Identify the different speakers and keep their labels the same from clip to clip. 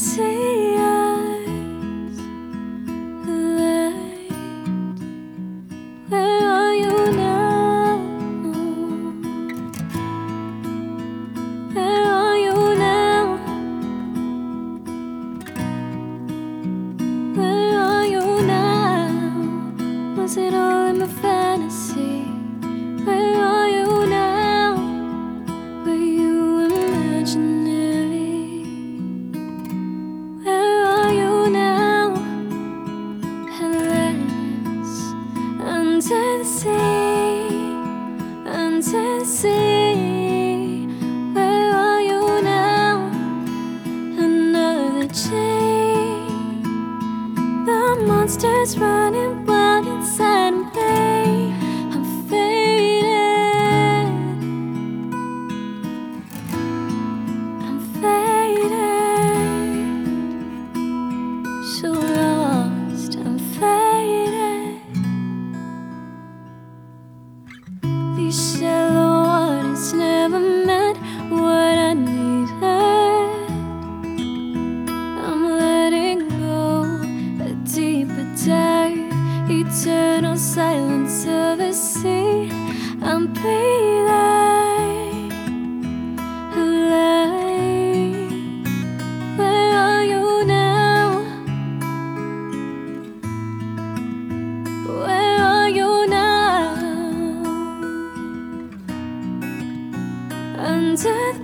Speaker 1: see. Where are you now? Where are you now? Where are you now? Was it all in the face? Under the sea, where are you now? Another chain. The monster's running wild inside me. I'm faded. I'm faded. Sure. Shallow waters never meant what I needed. I'm letting go, a deeper dive, eternal silence of the sea. I'm breathing.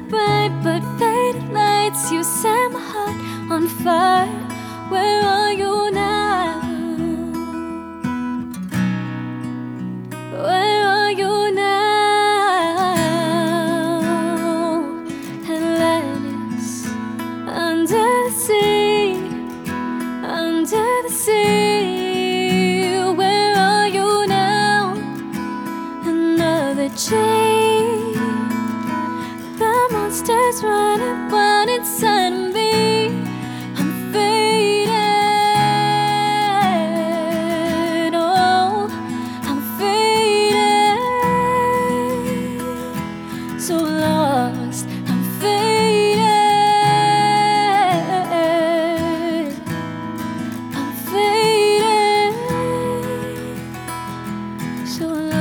Speaker 1: bright but faded lights. You set my heart on fire. Where are starts running wild inside of me. I'm fading. Oh, I'm fading. So lost. I'm fading. I'm fading. So lost.